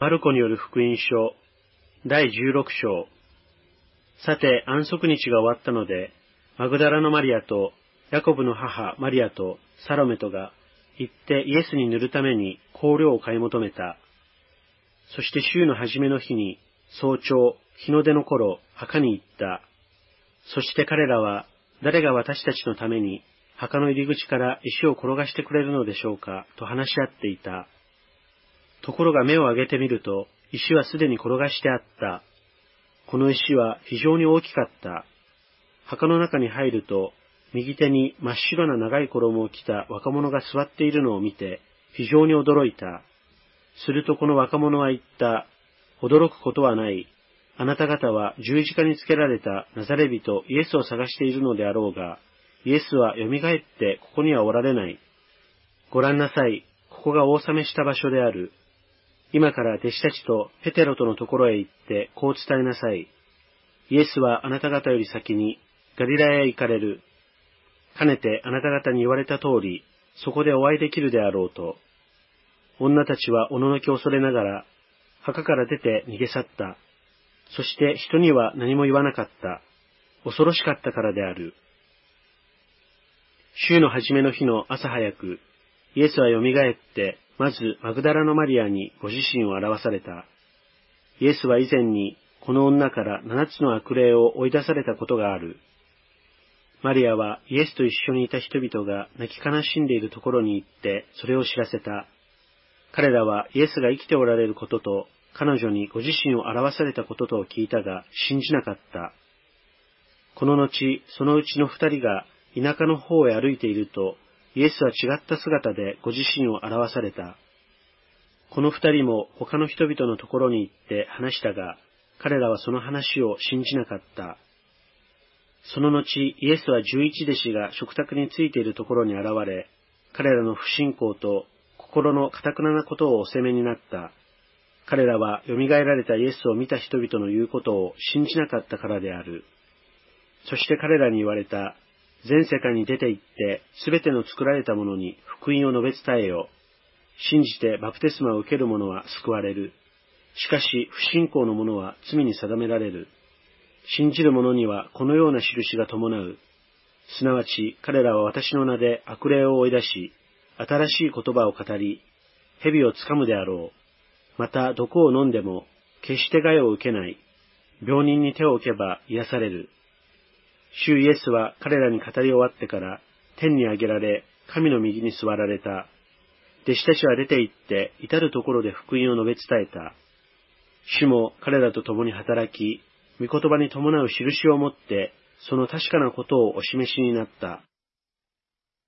マルコによる福音書、第16章。さて、安息日が終わったので、マグダラのマリアと、ヤコブの母マリアとサロメとが、行ってイエスに塗るために香料を買い求めた。そして週の初めの日に、早朝、日の出の頃、墓に行った。そして彼らは、誰が私たちのために、墓の入り口から石を転がしてくれるのでしょうか、と話し合っていた。ところが目を上げてみると、石はすでに転がしてあった。この石は非常に大きかった。墓の中に入ると、右手に真っ白な長い衣を着た若者が座っているのを見て、非常に驚いた。するとこの若者は言った。驚くことはない。あなた方は十字架につけられたナザレ人イエスを探しているのであろうが、イエスは蘇ってここにはおられない。ご覧なさい。ここが大めした場所である。今から弟子たちとペテロとのところへ行ってこう伝えなさい。イエスはあなた方より先にガリラへ行かれる。かねてあなた方に言われた通り、そこでお会いできるであろうと。女たちはおののき恐れながら、墓から出て逃げ去った。そして人には何も言わなかった。恐ろしかったからである。週の初めの日の朝早く、イエスは蘇って、まずマグダラのマリアにご自身を表された。イエスは以前にこの女から七つの悪霊を追い出されたことがある。マリアはイエスと一緒にいた人々が泣き悲しんでいるところに行ってそれを知らせた。彼らはイエスが生きておられることと彼女にご自身を表されたことと聞いたが信じなかった。この後、そのうちの二人が田舎の方へ歩いていると、イエスは違った姿でご自身を表された。この二人も他の人々のところに行って話したが、彼らはその話を信じなかった。その後、イエスは十一弟子が食卓についているところに現れ、彼らの不信仰と心の堅くななことをお責めになった。彼らは蘇られたイエスを見た人々の言うことを信じなかったからである。そして彼らに言われた。全世界に出て行って、すべての作られたものに福音を述べ伝えよ。信じてバプテスマを受ける者は救われる。しかし、不信仰の者は罪に定められる。信じる者にはこのような印が伴う。すなわち、彼らは私の名で悪霊を追い出し、新しい言葉を語り、蛇をつかむであろう。また、毒を飲んでも、決して害を受けない。病人に手を置けば癒される。主イエスは彼らに語り終わってから天に上げられ、神の右に座られた。弟子たちは出て行って、至るところで福音を述べ伝えた。主も彼らと共に働き、御言葉に伴う印を持って、その確かなことをお示しになった。